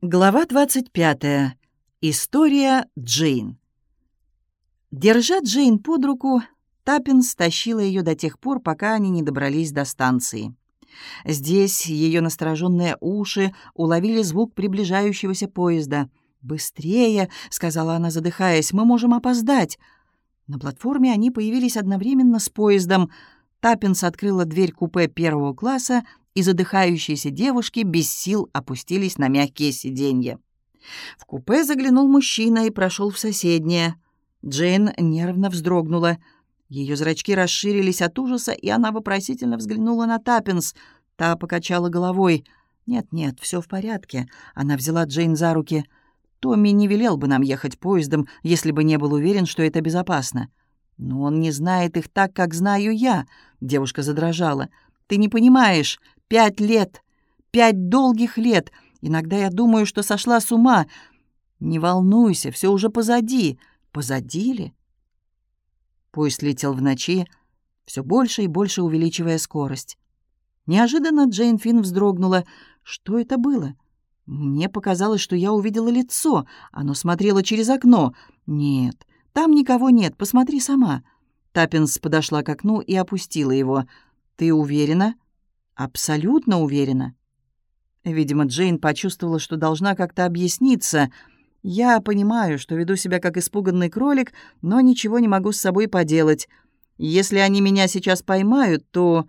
Глава 25. История Джейн. Держа Джейн под руку, Таппин стащила ее до тех пор, пока они не добрались до станции. Здесь ее настороженные уши уловили звук приближающегося поезда. «Быстрее!» — сказала она, задыхаясь. «Мы можем опоздать!» На платформе они появились одновременно с поездом. Таппинс открыла дверь купе первого класса и задыхающиеся девушки без сил опустились на мягкие сиденья. В купе заглянул мужчина и прошел в соседнее. Джейн нервно вздрогнула. Ее зрачки расширились от ужаса, и она вопросительно взглянула на Таппинс. Та покачала головой. «Нет-нет, все в порядке». Она взяла Джейн за руки. «Томми не велел бы нам ехать поездом, если бы не был уверен, что это безопасно». «Но он не знает их так, как знаю я», — девушка задрожала. «Ты не понимаешь, Пять лет. Пять долгих лет. Иногда я думаю, что сошла с ума. Не волнуйся, все уже позади. Позади ли? Поезд летел в ночи, все больше и больше увеличивая скорость. Неожиданно Джейн Финн вздрогнула. Что это было? Мне показалось, что я увидела лицо. Оно смотрело через окно. Нет, там никого нет, посмотри сама. Таппинс подошла к окну и опустила его. «Ты уверена?» Абсолютно уверена. Видимо, Джейн почувствовала, что должна как-то объясниться. Я понимаю, что веду себя как испуганный кролик, но ничего не могу с собой поделать. Если они меня сейчас поймают, то...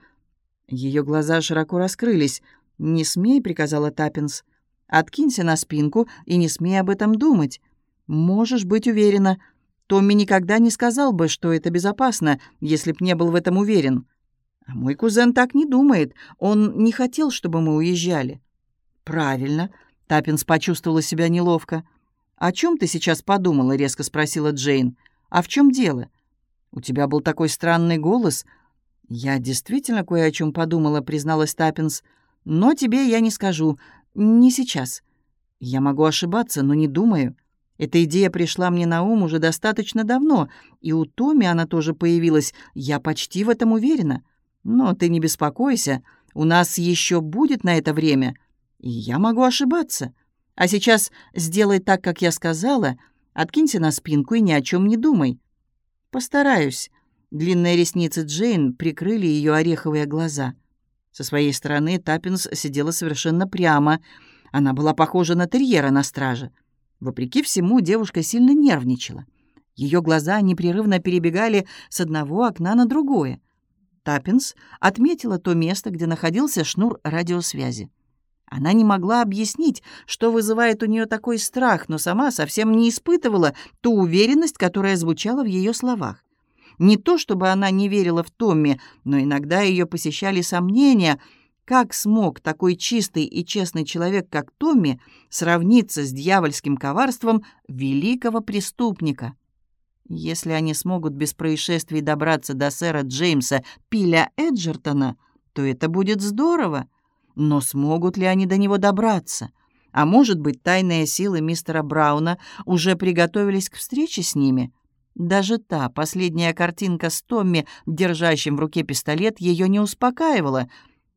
Ее глаза широко раскрылись. «Не смей», — приказала Таппинс. «Откинься на спинку и не смей об этом думать. Можешь быть уверена. Томми никогда не сказал бы, что это безопасно, если б не был в этом уверен». А мой кузен так не думает. Он не хотел, чтобы мы уезжали. Правильно. Таппинс почувствовала себя неловко. «О чем ты сейчас подумала?» — резко спросила Джейн. «А в чем дело? У тебя был такой странный голос». «Я действительно кое о чем подумала», — призналась Таппинс. «Но тебе я не скажу. Не сейчас. Я могу ошибаться, но не думаю. Эта идея пришла мне на ум уже достаточно давно, и у Томи она тоже появилась. Я почти в этом уверена. Но ты не беспокойся, у нас еще будет на это время, и я могу ошибаться. А сейчас сделай так, как я сказала, откинься на спинку и ни о чем не думай. Постараюсь. Длинные ресницы Джейн прикрыли ее ореховые глаза. Со своей стороны Таппинс сидела совершенно прямо. Она была похожа на терьера на страже. Вопреки всему, девушка сильно нервничала. Ее глаза непрерывно перебегали с одного окна на другое. Таппинс отметила то место, где находился шнур радиосвязи. Она не могла объяснить, что вызывает у нее такой страх, но сама совсем не испытывала ту уверенность, которая звучала в ее словах. Не то, чтобы она не верила в Томми, но иногда ее посещали сомнения, как смог такой чистый и честный человек, как Томми, сравниться с дьявольским коварством великого преступника. Если они смогут без происшествий добраться до сэра Джеймса Пиля Эджертона, то это будет здорово. Но смогут ли они до него добраться? А может быть, тайные силы мистера Брауна уже приготовились к встрече с ними? Даже та последняя картинка с Томми, держащим в руке пистолет, ее не успокаивала.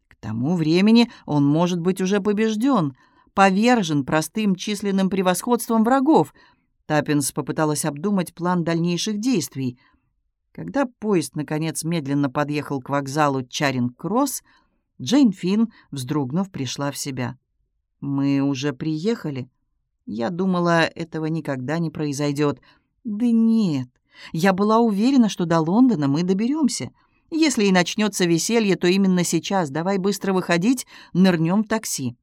К тому времени он может быть уже побежден, повержен простым численным превосходством врагов — Таппинс попыталась обдумать план дальнейших действий. Когда поезд, наконец, медленно подъехал к вокзалу Чаринг-Кросс, Джейн Финн, вздрогнув, пришла в себя. «Мы уже приехали?» Я думала, этого никогда не произойдет. Да нет, я была уверена, что до Лондона мы доберемся. Если и начнется веселье, то именно сейчас. Давай быстро выходить, нырнем в такси.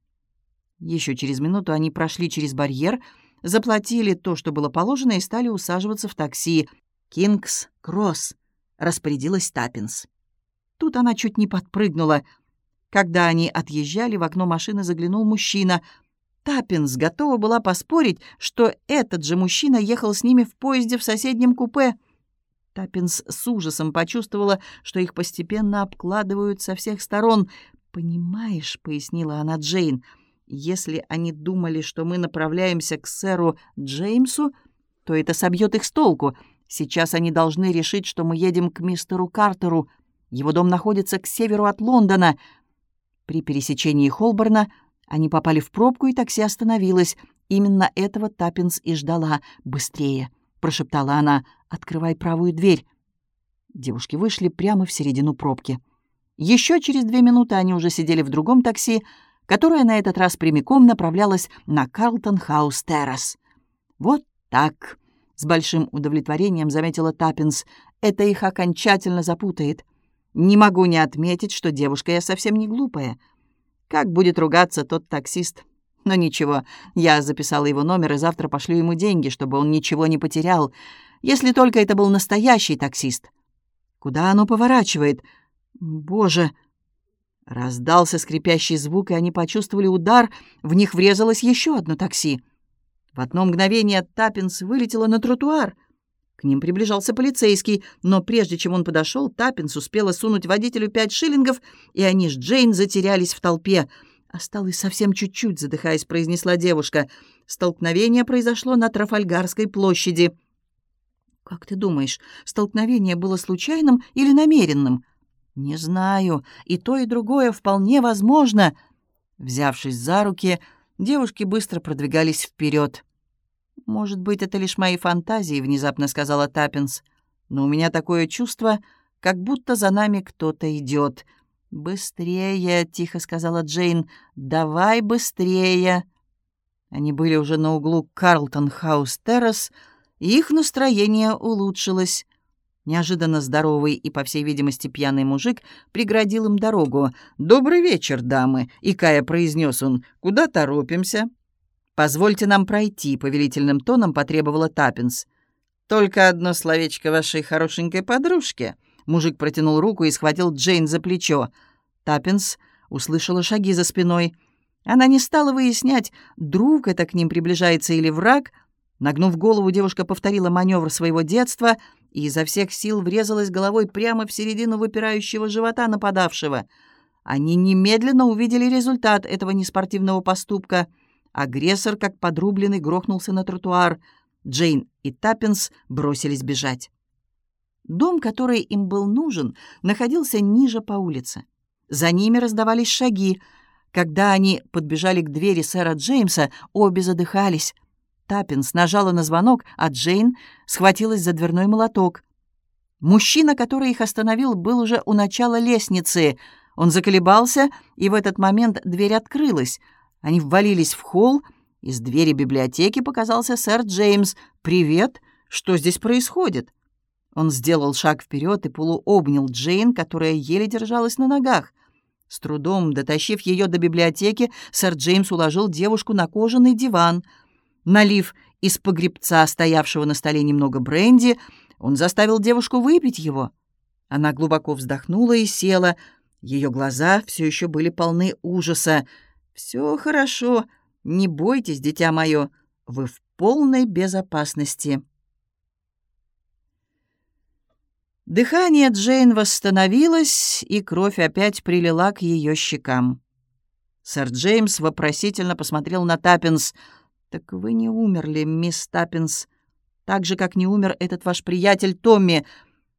Еще через минуту они прошли через барьер — заплатили то, что было положено, и стали усаживаться в такси. «Кингс Кросс», — распорядилась Таппинс. Тут она чуть не подпрыгнула. Когда они отъезжали, в окно машины заглянул мужчина. Таппинс готова была поспорить, что этот же мужчина ехал с ними в поезде в соседнем купе. Таппинс с ужасом почувствовала, что их постепенно обкладывают со всех сторон. «Понимаешь», — пояснила она Джейн, — если они думали, что мы направляемся к сэру Джеймсу, то это собьет их с толку. Сейчас они должны решить, что мы едем к мистеру Картеру. Его дом находится к северу от Лондона. При пересечении Холборна Они попали в пробку, и такси остановилось. Именно этого Таппинс и ждала. «Быстрее!» — прошептала она. «Открывай правую дверь». Девушки вышли прямо в середину пробки. Еще через две минуты они уже сидели в другом такси, которое на этот раз прямиком направлялось на Карлтон Хаус Террас. «Вот так», — с большим удовлетворением заметила Таппинс, — «это их окончательно запутает. Не могу не отметить, что девушка я совсем не глупая. Как будет ругаться тот таксист? Но ничего, я записала его номер и завтра пошлю ему деньги, чтобы он ничего не потерял, если только это был настоящий таксист. Куда оно поворачивает? Боже!» Раздался скрипящий звук, и они почувствовали удар, в них врезалось еще одно такси. В одно мгновение Таппинс вылетела на тротуар. К ним приближался полицейский, но прежде чем он подошел, Таппинс успела сунуть водителю пять шиллингов, и они с Джейн затерялись в толпе. «Осталось совсем чуть-чуть», — задыхаясь, произнесла девушка. Столкновение произошло на Трафальгарской площади. «Как ты думаешь, столкновение было случайным или намеренным?» «Не знаю. И то, и другое вполне возможно». Взявшись за руки, девушки быстро продвигались вперед. «Может быть, это лишь мои фантазии», — внезапно сказала Таппинс. «Но у меня такое чувство, как будто за нами кто-то идет. «Быстрее», — тихо сказала Джейн. «Давай быстрее». Они были уже на углу Карлтон-хаус-террас, и их настроение улучшилось. Неожиданно здоровый и, по всей видимости, пьяный мужик преградил им дорогу. «Добрый вечер, дамы!» — икая произнес он. «Куда торопимся?» «Позвольте нам пройти», — повелительным тоном потребовала Таппинс. «Только одно словечко вашей хорошенькой подружке». Мужик протянул руку и схватил Джейн за плечо. Таппинс услышала шаги за спиной. Она не стала выяснять, друг это к ним приближается или враг. Нагнув голову, девушка повторила маневр своего детства — и изо всех сил врезалась головой прямо в середину выпирающего живота нападавшего. Они немедленно увидели результат этого неспортивного поступка. Агрессор, как подрубленный, грохнулся на тротуар. Джейн и Таппинс бросились бежать. Дом, который им был нужен, находился ниже по улице. За ними раздавались шаги. Когда они подбежали к двери сэра Джеймса, обе задыхались — Таппинс нажала на звонок, а Джейн схватилась за дверной молоток. Мужчина, который их остановил, был уже у начала лестницы. Он заколебался, и в этот момент дверь открылась. Они ввалились в холл. Из двери библиотеки показался сэр Джеймс. «Привет! Что здесь происходит?» Он сделал шаг вперед и полуобнял Джейн, которая еле держалась на ногах. С трудом дотащив ее до библиотеки, сэр Джеймс уложил девушку на кожаный диван — Налив из погребца, стоявшего на столе немного бренди, он заставил девушку выпить его. Она глубоко вздохнула и села. Ее глаза все еще были полны ужаса. «Все хорошо. Не бойтесь, дитя мое. Вы в полной безопасности». Дыхание Джейн восстановилось, и кровь опять прилила к ее щекам. Сэр Джеймс вопросительно посмотрел на Таппинс — «Так вы не умерли, мисс Таппинс, так же, как не умер этот ваш приятель Томми.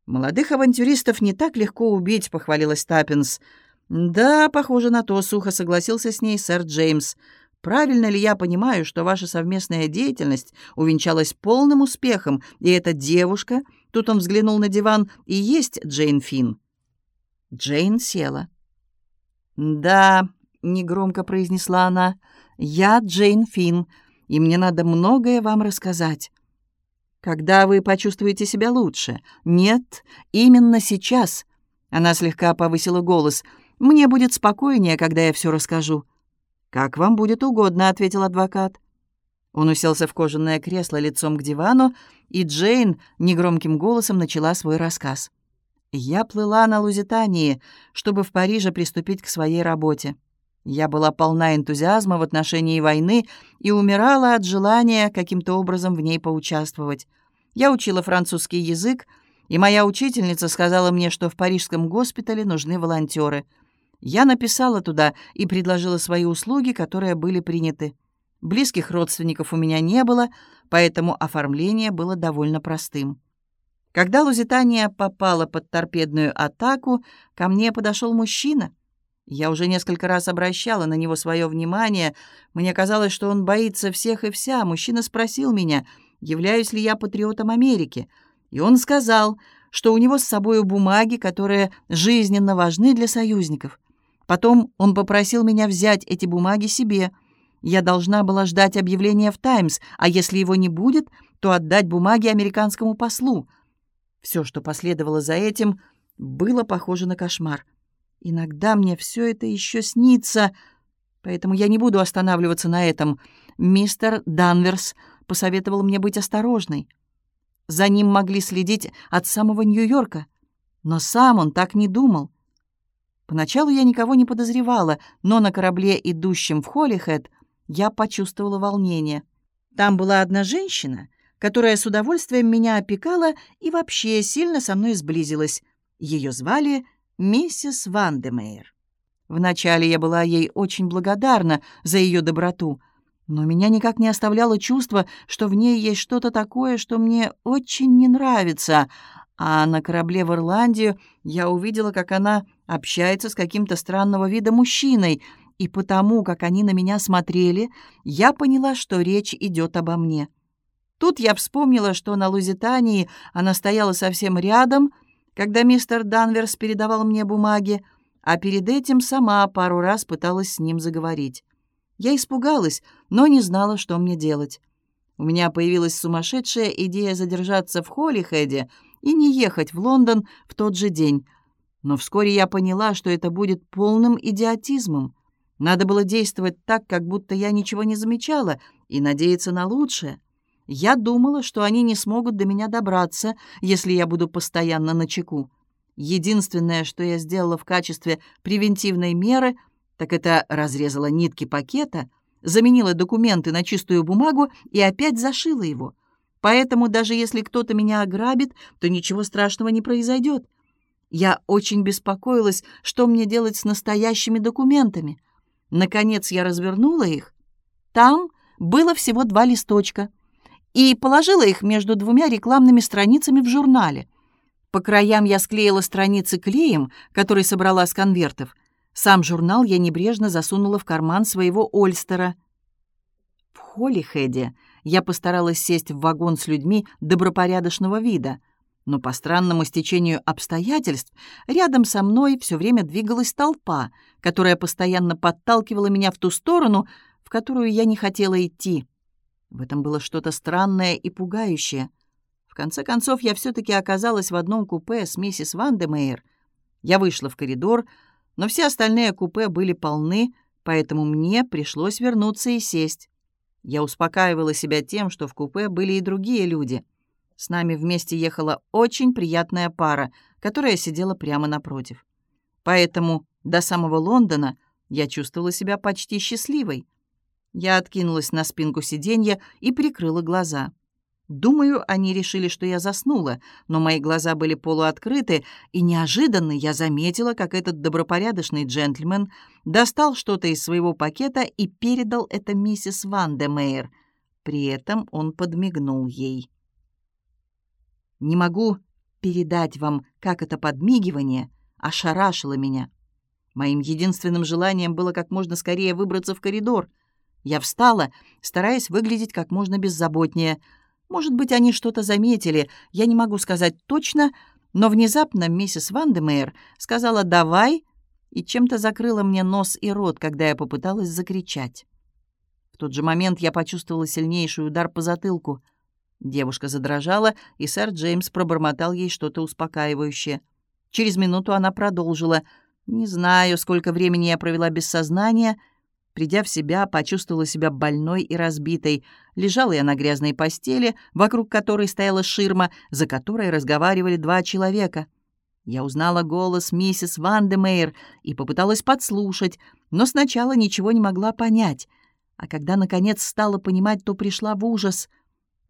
Молодых авантюристов не так легко убить», — похвалилась Таппинс. «Да, похоже на то», — сухо согласился с ней сэр Джеймс. «Правильно ли я понимаю, что ваша совместная деятельность увенчалась полным успехом, и эта девушка, тут он взглянул на диван, и есть Джейн Финн?» Джейн села. «Да», — негромко произнесла она, — «я Джейн Финн, и мне надо многое вам рассказать. Когда вы почувствуете себя лучше? Нет, именно сейчас. Она слегка повысила голос. Мне будет спокойнее, когда я все расскажу. Как вам будет угодно, ответил адвокат. Он уселся в кожаное кресло лицом к дивану, и Джейн негромким голосом начала свой рассказ. «Я плыла на Лузитании, чтобы в Париже приступить к своей работе. Я была полна энтузиазма в отношении войны и умирала от желания каким-то образом в ней поучаствовать. Я учила французский язык, и моя учительница сказала мне, что в парижском госпитале нужны волонтеры. Я написала туда и предложила свои услуги, которые были приняты. Близких родственников у меня не было, поэтому оформление было довольно простым. Когда Лузитания попала под торпедную атаку, ко мне подошел мужчина — Я уже несколько раз обращала на него свое внимание. Мне казалось, что он боится всех и вся. Мужчина спросил меня, являюсь ли я патриотом Америки. И он сказал, что у него с собой бумаги, которые жизненно важны для союзников. Потом он попросил меня взять эти бумаги себе. Я должна была ждать объявления в «Таймс», а если его не будет, то отдать бумаги американскому послу. Все, что последовало за этим, было похоже на кошмар. Иногда мне все это еще снится, поэтому я не буду останавливаться на этом. Мистер Данверс посоветовал мне быть осторожной. За ним могли следить от самого Нью-Йорка. Но сам он так не думал. Поначалу я никого не подозревала, но на корабле, идущем в Холлихэт, я почувствовала волнение. Там была одна женщина, которая с удовольствием меня опекала и вообще сильно со мной сблизилась. Ее звали миссис Вандемейр. Вначале я была ей очень благодарна за ее доброту, но меня никак не оставляло чувство, что в ней есть что-то такое, что мне очень не нравится. А на корабле в Ирландию я увидела, как она общается с каким-то странного вида мужчиной, и потому, как они на меня смотрели, я поняла, что речь идет обо мне. Тут я вспомнила, что на Лузитании она стояла совсем рядом — когда мистер Данверс передавал мне бумаги, а перед этим сама пару раз пыталась с ним заговорить. Я испугалась, но не знала, что мне делать. У меня появилась сумасшедшая идея задержаться в Холлихеде и не ехать в Лондон в тот же день. Но вскоре я поняла, что это будет полным идиотизмом. Надо было действовать так, как будто я ничего не замечала, и надеяться на лучшее. Я думала, что они не смогут до меня добраться, если я буду постоянно на чеку. Единственное, что я сделала в качестве превентивной меры, так это разрезала нитки пакета, заменила документы на чистую бумагу и опять зашила его. Поэтому даже если кто-то меня ограбит, то ничего страшного не произойдет. Я очень беспокоилась, что мне делать с настоящими документами. Наконец я развернула их. Там было всего два листочка — и положила их между двумя рекламными страницами в журнале. По краям я склеила страницы клеем, который собрала с конвертов. Сам журнал я небрежно засунула в карман своего Ольстера. В Холлихеде я постаралась сесть в вагон с людьми добропорядочного вида, но по странному стечению обстоятельств рядом со мной все время двигалась толпа, которая постоянно подталкивала меня в ту сторону, в которую я не хотела идти. В этом было что-то странное и пугающее. В конце концов, я все-таки оказалась в одном купе с миссис Вандемейр. Я вышла в коридор, но все остальные купе были полны, поэтому мне пришлось вернуться и сесть. Я успокаивала себя тем, что в купе были и другие люди. С нами вместе ехала очень приятная пара, которая сидела прямо напротив. Поэтому до самого Лондона я чувствовала себя почти счастливой. Я откинулась на спинку сиденья и прикрыла глаза. Думаю, они решили, что я заснула, но мои глаза были полуоткрыты, и неожиданно я заметила, как этот добропорядочный джентльмен достал что-то из своего пакета и передал это миссис Ван де Мейер. При этом он подмигнул ей. «Не могу передать вам, как это подмигивание ошарашило меня. Моим единственным желанием было как можно скорее выбраться в коридор — я встала, стараясь выглядеть как можно беззаботнее. Может быть, они что-то заметили, я не могу сказать точно, но внезапно миссис Вандемейр сказала «давай» и чем-то закрыла мне нос и рот, когда я попыталась закричать. В тот же момент я почувствовала сильнейший удар по затылку. Девушка задрожала, и сэр Джеймс пробормотал ей что-то успокаивающее. Через минуту она продолжила. «Не знаю, сколько времени я провела без сознания», Придя в себя, почувствовала себя больной и разбитой. Лежала я на грязной постели, вокруг которой стояла ширма, за которой разговаривали два человека. Я узнала голос миссис Вандемейр и попыталась подслушать, но сначала ничего не могла понять. А когда, наконец, стала понимать, то пришла в ужас.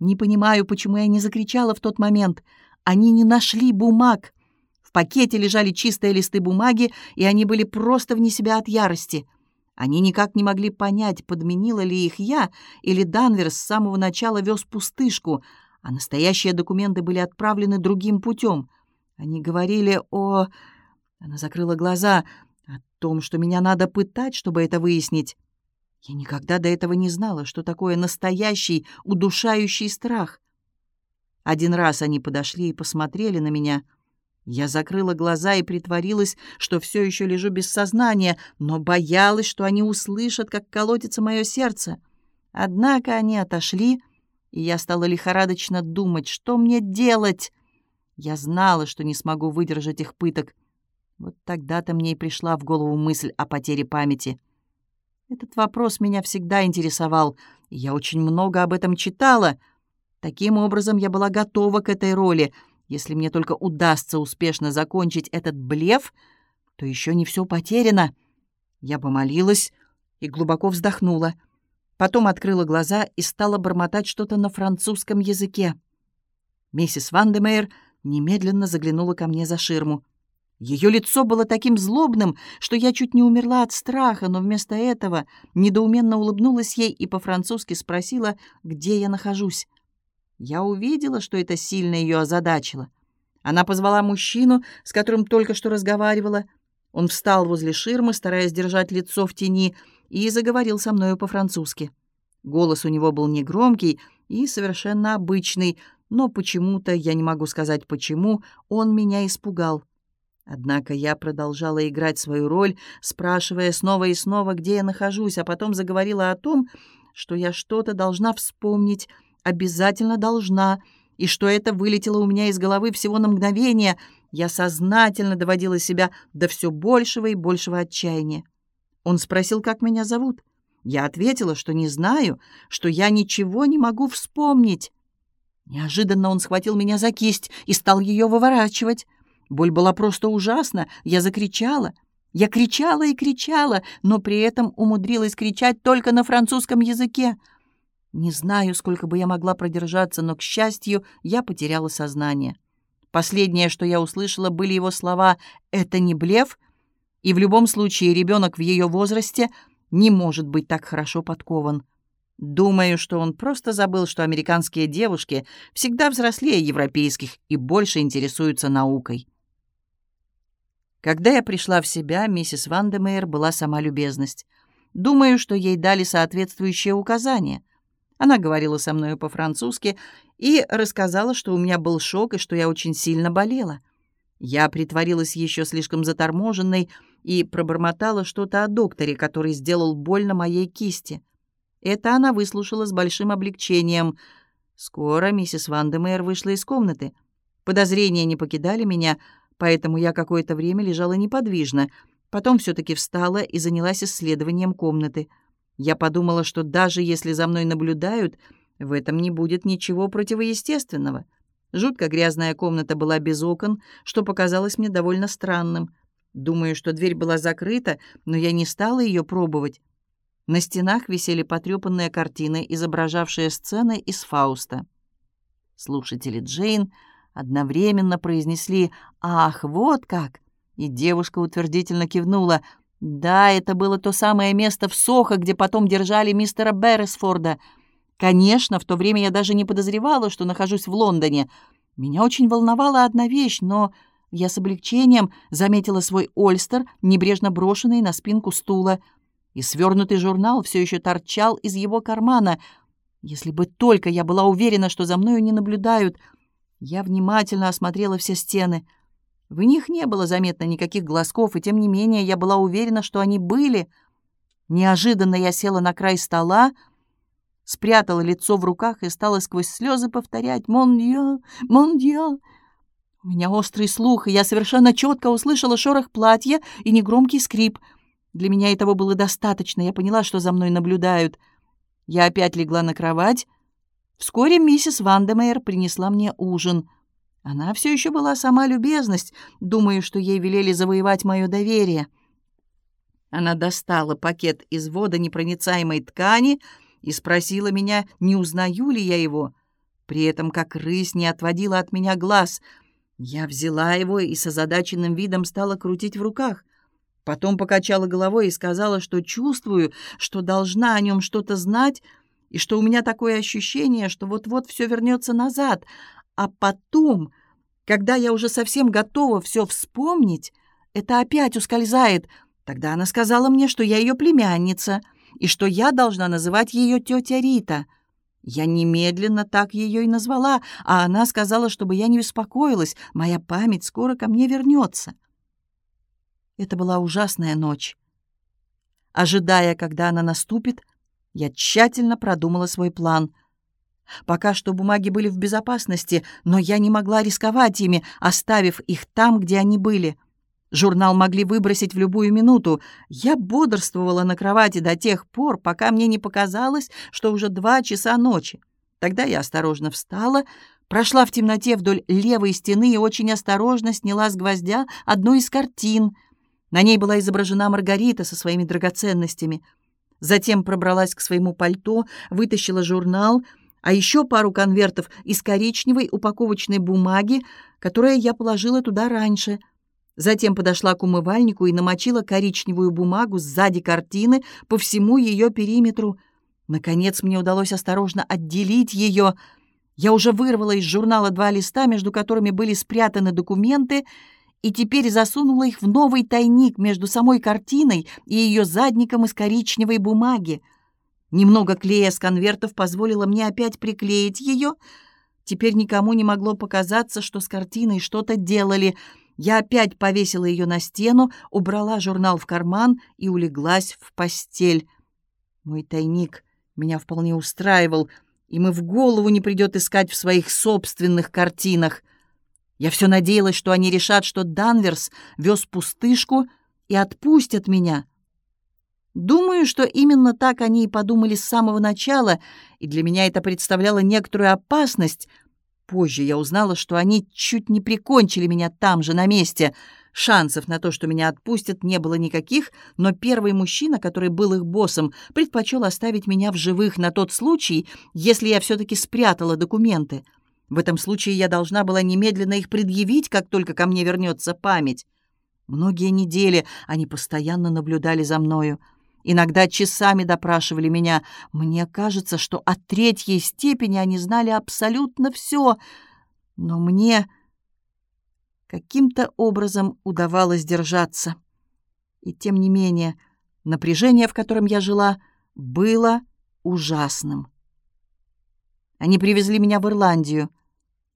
Не понимаю, почему я не закричала в тот момент. Они не нашли бумаг. В пакете лежали чистые листы бумаги, и они были просто вне себя от ярости — они никак не могли понять, подменила ли их я, или Данверс с самого начала вез пустышку, а настоящие документы были отправлены другим путем. Они говорили о... Она закрыла глаза. О том, что меня надо пытать, чтобы это выяснить. Я никогда до этого не знала, что такое настоящий, удушающий страх. Один раз они подошли и посмотрели на меня. Я закрыла глаза и притворилась, что все еще лежу без сознания, но боялась, что они услышат, как колотится мое сердце. Однако они отошли, и я стала лихорадочно думать, что мне делать. Я знала, что не смогу выдержать их пыток. Вот тогда-то мне и пришла в голову мысль о потере памяти. Этот вопрос меня всегда интересовал, и я очень много об этом читала. Таким образом, я была готова к этой роли. Если мне только удастся успешно закончить этот блеф, то еще не все потеряно. Я помолилась и глубоко вздохнула. Потом открыла глаза и стала бормотать что-то на французском языке. Миссис Вандемейр немедленно заглянула ко мне за ширму. Ее лицо было таким злобным, что я чуть не умерла от страха, но вместо этого недоуменно улыбнулась ей и по-французски спросила, где я нахожусь. Я увидела, что это сильно ее озадачило. Она позвала мужчину, с которым только что разговаривала. Он встал возле ширмы, стараясь держать лицо в тени, и заговорил со мною по-французски. Голос у него был негромкий и совершенно обычный, но почему-то, я не могу сказать почему, он меня испугал. Однако я продолжала играть свою роль, спрашивая снова и снова, где я нахожусь, а потом заговорила о том, что я что-то должна вспомнить, обязательно должна, и что это вылетело у меня из головы всего на мгновение. Я сознательно доводила себя до все большего и большего отчаяния. Он спросил, как меня зовут. Я ответила, что не знаю, что я ничего не могу вспомнить. Неожиданно он схватил меня за кисть и стал ее выворачивать. Боль была просто ужасна. Я закричала. Я кричала и кричала, но при этом умудрилась кричать только на французском языке. Не знаю, сколько бы я могла продержаться, но, к счастью, я потеряла сознание. Последнее, что я услышала, были его слова «это не блеф», и в любом случае ребенок в ее возрасте не может быть так хорошо подкован. Думаю, что он просто забыл, что американские девушки всегда взрослее европейских и больше интересуются наукой. Когда я пришла в себя, миссис Вандемейр была сама любезность. Думаю, что ей дали соответствующие указания. Она говорила со мною по-французски и рассказала, что у меня был шок и что я очень сильно болела. Я притворилась еще слишком заторможенной, и пробормотала что-то о докторе, который сделал больно моей кисти. Это она выслушала с большим облегчением. Скоро миссис Вандемейр вышла из комнаты. Подозрения не покидали меня, поэтому я какое-то время лежала неподвижно. Потом все-таки встала и занялась исследованием комнаты. Я подумала, что даже если за мной наблюдают, в этом не будет ничего противоестественного. Жутко грязная комната была без окон, что показалось мне довольно странным. Думаю, что дверь была закрыта, но я не стала ее пробовать. На стенах висели потрепанные картины, изображавшие сцены из Фауста. Слушатели Джейн одновременно произнесли «Ах, вот как!» И девушка утвердительно кивнула. «Да, это было то самое место в Сохо, где потом держали мистера Берресфорда. Конечно, в то время я даже не подозревала, что нахожусь в Лондоне. Меня очень волновала одна вещь, но я с облегчением заметила свой ольстер, небрежно брошенный на спинку стула, и свернутый журнал все еще торчал из его кармана. Если бы только я была уверена, что за мною не наблюдают. Я внимательно осмотрела все стены. В них не было заметно никаких глазков, и тем не менее я была уверена, что они были. Неожиданно я села на край стола, спрятала лицо в руках и стала сквозь слезы повторять «Mon Dieu! Mon Dieu!» У меня острый слух, и я совершенно четко услышала шорох платья и негромкий скрип. Для меня этого было достаточно. Я поняла, что за мной наблюдают. Я опять легла на кровать. Вскоре миссис Вандемейр принесла мне ужин. Она все еще была сама любезность, думаю, что ей велели завоевать мое доверие. Она достала пакет из водонепроницаемой ткани и спросила меня, не узнаю ли я его. При этом, как рысь, не отводила от меня глаз — я взяла его и с озадаченным видом стала крутить в руках. Потом покачала головой и сказала, что чувствую, что должна о нем что-то знать, и что у меня такое ощущение, что вот-вот все вернется назад. А потом, когда я уже совсем готова все вспомнить, это опять ускользает. Тогда она сказала мне, что я ее племянница и что я должна называть ее тетя Рита. Я немедленно так ее и назвала, а она сказала, чтобы я не беспокоилась, моя память скоро ко мне вернется. Это была ужасная ночь. Ожидая, когда она наступит, я тщательно продумала свой план. Пока что бумаги были в безопасности, но я не могла рисковать ими, оставив их там, где они были. Журнал могли выбросить в любую минуту. Я бодрствовала на кровати до тех пор, пока мне не показалось, что уже два часа ночи. Тогда я осторожно встала, прошла в темноте вдоль левой стены и очень осторожно сняла с гвоздя одну из картин. На ней была изображена Маргарита со своими драгоценностями. Затем пробралась к своему пальто, вытащила журнал — а еще пару конвертов из коричневой упаковочной бумаги, которую я положила туда раньше. Затем подошла к умывальнику и намочила коричневую бумагу сзади картины по всему ее периметру. Наконец мне удалось осторожно отделить ее. Я уже вырвала из журнала два листа, между которыми были спрятаны документы, и теперь засунула их в новый тайник между самой картиной и ее задником из коричневой бумаги. Немного клея с конвертов позволило мне опять приклеить ее. Теперь никому не могло показаться, что с картиной что-то делали. Я опять повесила ее на стену, убрала журнал в карман и улеглась в постель. Мой тайник меня вполне устраивал, и мы в голову не придет искать в своих собственных картинах. Я все надеялась, что они решат, что Данверс вез пустышку и отпустят меня. Думаю, что именно так они и подумали с самого начала, и для меня это представляло некоторую опасность. Позже я узнала, что они чуть не прикончили меня там же, на месте. Шансов на то, что меня отпустят, не было никаких, но первый мужчина, который был их боссом, предпочел оставить меня в живых на тот случай, если я все-таки спрятала документы. В этом случае я должна была немедленно их предъявить, как только ко мне вернется память. Многие недели они постоянно наблюдали за мною. Иногда часами допрашивали меня. Мне кажется, что от третьей степени они знали абсолютно все. Но мне каким-то образом удавалось держаться. И тем не менее, напряжение, в котором я жила, было ужасным. Они привезли меня в Ирландию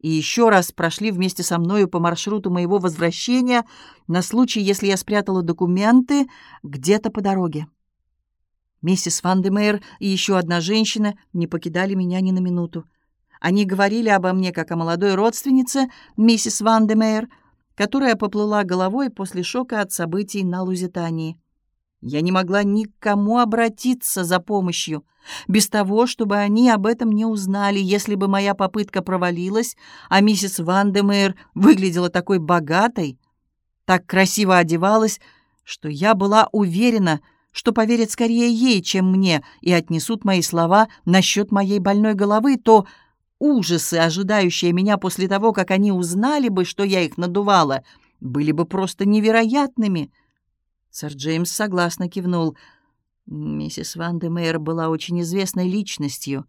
и еще раз прошли вместе со мною по маршруту моего возвращения на случай, если я спрятала документы где-то по дороге. Миссис Вандемейр и еще одна женщина не покидали меня ни на минуту. Они говорили обо мне как о молодой родственнице, миссис Вандемейр, которая поплыла головой после шока от событий на Лузитании. Я не могла никому обратиться за помощью, без того, чтобы они об этом не узнали, если бы моя попытка провалилась, а миссис Вандемейр выглядела такой богатой, так красиво одевалась, что я была уверена — что поверят скорее ей, чем мне, и отнесут мои слова насчет моей больной головы, то ужасы, ожидающие меня после того, как они узнали бы, что я их надувала, были бы просто невероятными. Сэр Джеймс согласно кивнул. Миссис Ван де Мейер была очень известной личностью.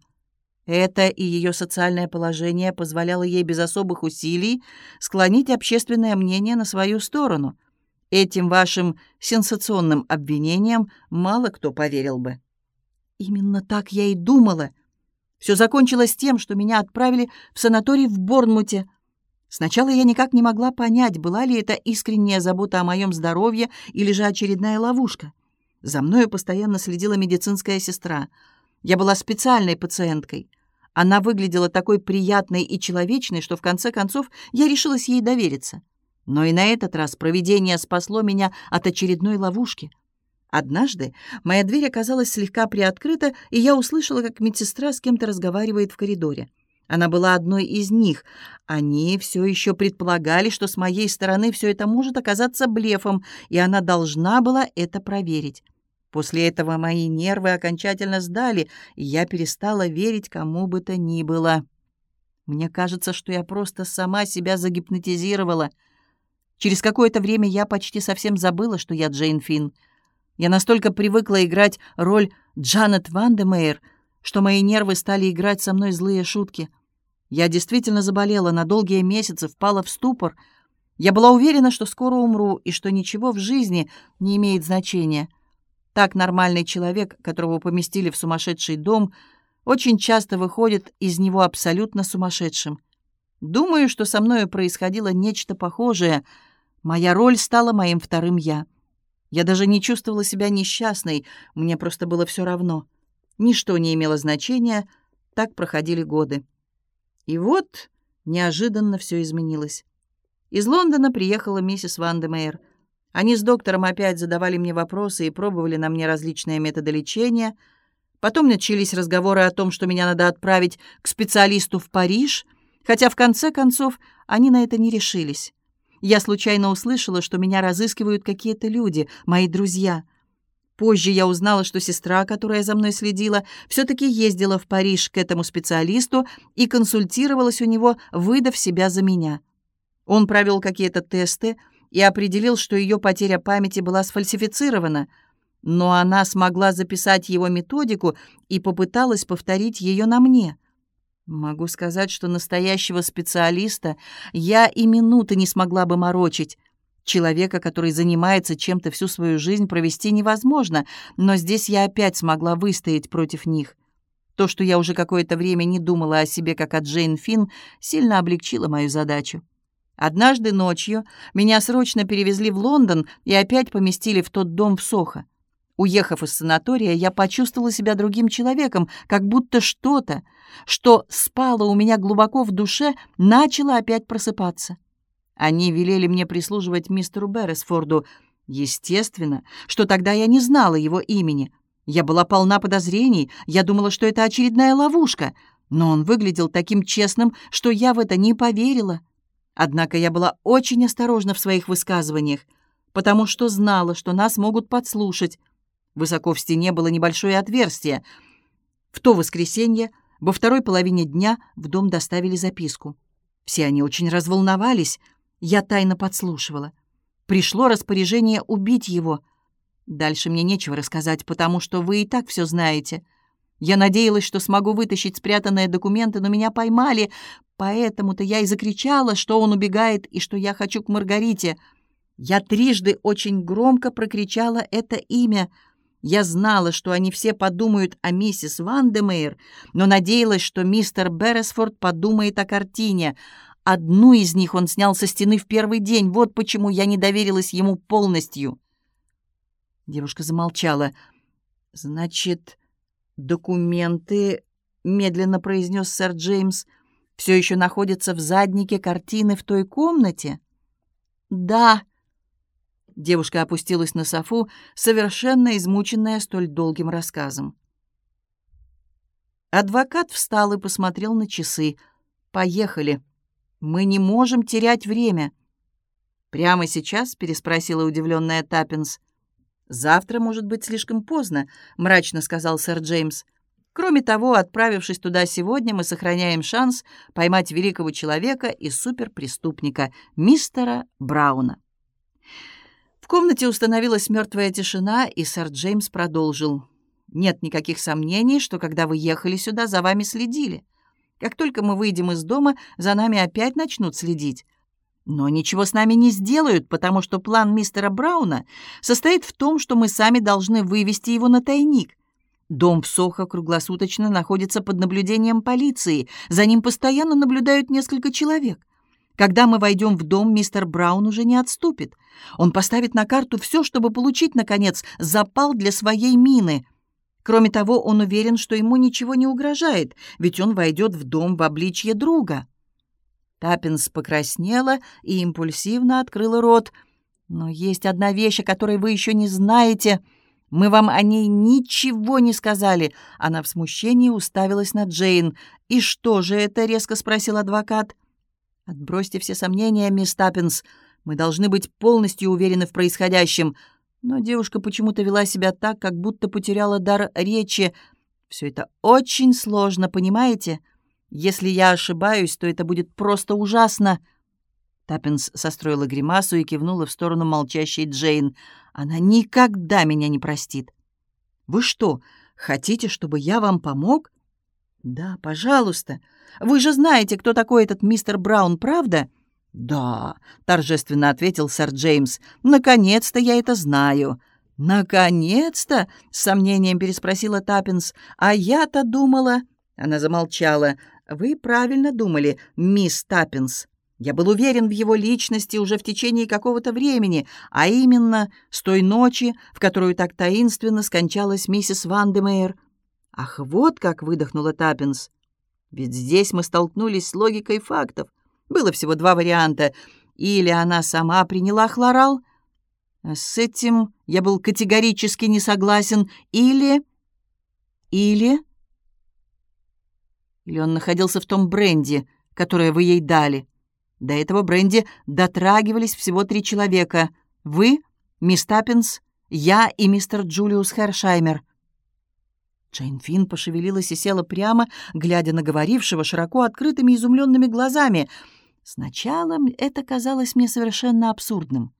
Это и ее социальное положение позволяло ей без особых усилий склонить общественное мнение на свою сторону — Этим вашим сенсационным обвинениям мало кто поверил бы. Именно так я и думала. Все закончилось тем, что меня отправили в санаторий в Борнмуте. Сначала я никак не могла понять, была ли это искренняя забота о моем здоровье или же очередная ловушка. За мною постоянно следила медицинская сестра. Я была специальной пациенткой. Она выглядела такой приятной и человечной, что в конце концов я решилась ей довериться. Но и на этот раз провидение спасло меня от очередной ловушки. Однажды моя дверь оказалась слегка приоткрыта, и я услышала, как медсестра с кем-то разговаривает в коридоре. Она была одной из них. Они все еще предполагали, что с моей стороны все это может оказаться блефом, и она должна была это проверить. После этого мои нервы окончательно сдали, и я перестала верить кому бы то ни было. Мне кажется, что я просто сама себя загипнотизировала — Через какое-то время я почти совсем забыла, что я Джейн Финн. Я настолько привыкла играть роль Джанет Вандемейр, что мои нервы стали играть со мной злые шутки. Я действительно заболела, на долгие месяцы впала в ступор. Я была уверена, что скоро умру и что ничего в жизни не имеет значения. Так нормальный человек, которого поместили в сумасшедший дом, очень часто выходит из него абсолютно сумасшедшим. Думаю, что со мною происходило нечто похожее. Моя роль стала моим вторым «я». Я даже не чувствовала себя несчастной, мне просто было все равно. Ничто не имело значения, так проходили годы. И вот неожиданно все изменилось. Из Лондона приехала миссис Вандемейр. Они с доктором опять задавали мне вопросы и пробовали на мне различные методы лечения. Потом начались разговоры о том, что меня надо отправить к специалисту в Париж, хотя в конце концов они на это не решились. Я случайно услышала, что меня разыскивают какие-то люди, мои друзья. Позже я узнала, что сестра, которая за мной следила, все-таки ездила в Париж к этому специалисту и консультировалась у него, выдав себя за меня. Он провел какие-то тесты и определил, что ее потеря памяти была сфальсифицирована, но она смогла записать его методику и попыталась повторить ее на мне. Могу сказать, что настоящего специалиста я и минуты не смогла бы морочить. Человека, который занимается чем-то всю свою жизнь, провести невозможно, но здесь я опять смогла выстоять против них. То, что я уже какое-то время не думала о себе, как о Джейн Финн, сильно облегчило мою задачу. Однажды ночью меня срочно перевезли в Лондон и опять поместили в тот дом в Сохо. Уехав из санатория, я почувствовала себя другим человеком, как будто что-то, что спало у меня глубоко в душе, начало опять просыпаться. Они велели мне прислуживать мистеру Берресфорду. Естественно, что тогда я не знала его имени. Я была полна подозрений, я думала, что это очередная ловушка, но он выглядел таким честным, что я в это не поверила. Однако я была очень осторожна в своих высказываниях, потому что знала, что нас могут подслушать. Высоко в стене было небольшое отверстие. В то воскресенье, во второй половине дня, в дом доставили записку. Все они очень разволновались. Я тайно подслушивала. Пришло распоряжение убить его. Дальше мне нечего рассказать, потому что вы и так все знаете. Я надеялась, что смогу вытащить спрятанные документы, но меня поймали, поэтому-то я и закричала, что он убегает и что я хочу к Маргарите. Я трижды очень громко прокричала это имя — я знала, что они все подумают о миссис Вандемейр, но надеялась, что мистер Берресфорд подумает о картине. Одну из них он снял со стены в первый день. Вот почему я не доверилась ему полностью. Девушка замолчала. «Значит, документы...» — медленно произнес сэр Джеймс. «Все еще находятся в заднике картины в той комнате?» «Да», Девушка опустилась на софу, совершенно измученная столь долгим рассказом. Адвокат встал и посмотрел на часы. «Поехали. Мы не можем терять время». «Прямо сейчас?» — переспросила удивленная Таппинс. «Завтра может быть слишком поздно», — мрачно сказал сэр Джеймс. «Кроме того, отправившись туда сегодня, мы сохраняем шанс поймать великого человека и суперпреступника, мистера Брауна». В комнате установилась мертвая тишина, и сэр Джеймс продолжил. «Нет никаких сомнений, что когда вы ехали сюда, за вами следили. Как только мы выйдем из дома, за нами опять начнут следить. Но ничего с нами не сделают, потому что план мистера Брауна состоит в том, что мы сами должны вывести его на тайник. Дом в Сохо круглосуточно находится под наблюдением полиции. За ним постоянно наблюдают несколько человек. Когда мы войдем в дом, мистер Браун уже не отступит. Он поставит на карту все, чтобы получить, наконец, запал для своей мины. Кроме того, он уверен, что ему ничего не угрожает, ведь он войдет в дом в обличье друга. Таппинс покраснела и импульсивно открыла рот. «Но есть одна вещь, о которой вы еще не знаете. Мы вам о ней ничего не сказали». Она в смущении уставилась на Джейн. «И что же это?» — резко спросил адвокат. «Отбросьте все сомнения, мисс Таппинс. Мы должны быть полностью уверены в происходящем». Но девушка почему-то вела себя так, как будто потеряла дар речи. Все это очень сложно, понимаете? Если я ошибаюсь, то это будет просто ужасно». Таппинс состроила гримасу и кивнула в сторону молчащей Джейн. «Она никогда меня не простит». «Вы что, хотите, чтобы я вам помог?» «Да, пожалуйста. Вы же знаете, кто такой этот мистер Браун, правда?» «Да», — торжественно ответил сэр Джеймс, — «наконец-то я это знаю». «Наконец-то?» — с сомнением переспросила Таппинс. «А я-то думала...» Она замолчала. «Вы правильно думали, мисс Таппинс. Я был уверен в его личности уже в течение какого-то времени, а именно с той ночи, в которую так таинственно скончалась миссис Вандемейр. «Ах, вот как!» — выдохнула Таппинс. «Ведь здесь мы столкнулись с логикой фактов. Было всего два варианта. Или она сама приняла хлорал. А с этим я был категорически не согласен. Или... Или... Или он находился в том бренде, которое вы ей дали. До этого бренди дотрагивались всего три человека. Вы, мисс Таппинс, я и мистер Джулиус Хершаймер. Джейн Финн пошевелилась и села прямо, глядя на говорившего широко открытыми изумленными глазами. Сначала это казалось мне совершенно абсурдным.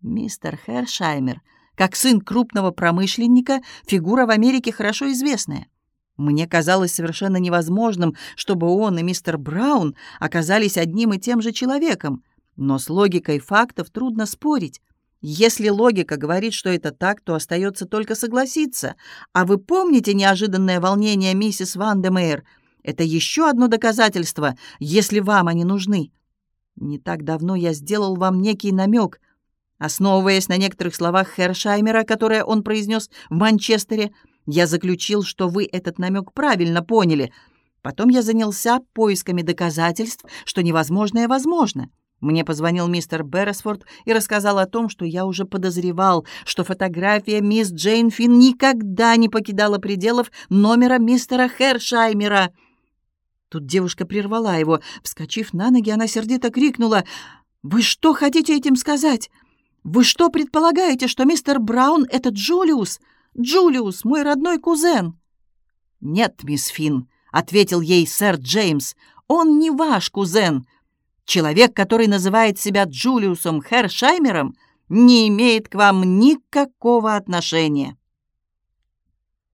Мистер Хершаймер, как сын крупного промышленника, фигура в Америке хорошо известная. Мне казалось совершенно невозможным, чтобы он и мистер Браун оказались одним и тем же человеком, но с логикой фактов трудно спорить. Если логика говорит, что это так, то остается только согласиться. А вы помните неожиданное волнение миссис Ван де Мейер? Это еще одно доказательство, если вам они нужны. Не так давно я сделал вам некий намек. Основываясь на некоторых словах Хершаймера, которые он произнес в Манчестере, я заключил, что вы этот намек правильно поняли. Потом я занялся поисками доказательств, что невозможное возможно. Мне позвонил мистер Берресфорд и рассказал о том, что я уже подозревал, что фотография мисс Джейн Финн никогда не покидала пределов номера мистера Хершаймера. Тут девушка прервала его. Вскочив на ноги, она сердито крикнула, «Вы что хотите этим сказать? Вы что предполагаете, что мистер Браун — это Джулиус? Джулиус, мой родной кузен!» «Нет, мисс Финн», — ответил ей сэр Джеймс, — «он не ваш кузен. Человек, который называет себя Джулиусом Хершаймером, не имеет к вам никакого отношения».